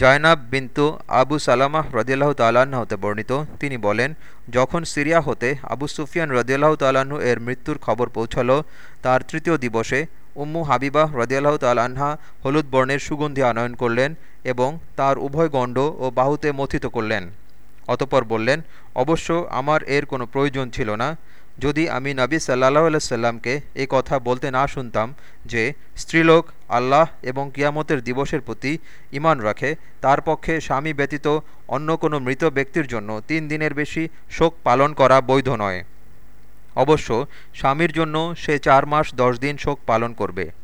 জয়নাব বিন্তু আবু সালামাহ রদিয়াল্লাহ তাল্লাহ্ন হতে বর্ণিত। তিনি বলেন, যখন সিরিয়া হতে আবু সুফিয়ান রদিয়াল্লাহ তাল্লাহ্ন এর মৃত্যুর খবর পৌঁছল, তার তৃতীয় দিবসে উম্মু হাবিবাহ রদিয়াল্লাহ তাল্লাহা হলুদ বর্ণের সুগন্ধি আনয়ন করলেন এবং তার উভয় গণ্ড ও বাহুতে মথিত করলেন। অতপর বললেন, অবশ্য আমার এর কোনো প্রয়োজন ছিল না। যদি আমি নবী সাল্লাহ সাল্লামকে এই কথা বলতে না শুনতাম যে স্ত্রীলোক আল্লাহ এবং কিয়ামতের দিবসের প্রতি ইমান রাখে, তার পক্ষে স্বামী ব্যতীত অন্য কোনো মৃত ব্যক্তির জন্য তিন দিনের বেশি শোক পালন করা বৈধ নয়। অবশ্য স্বামীর জন্য সে চার মাস দশ দিন শোক পালন করবে।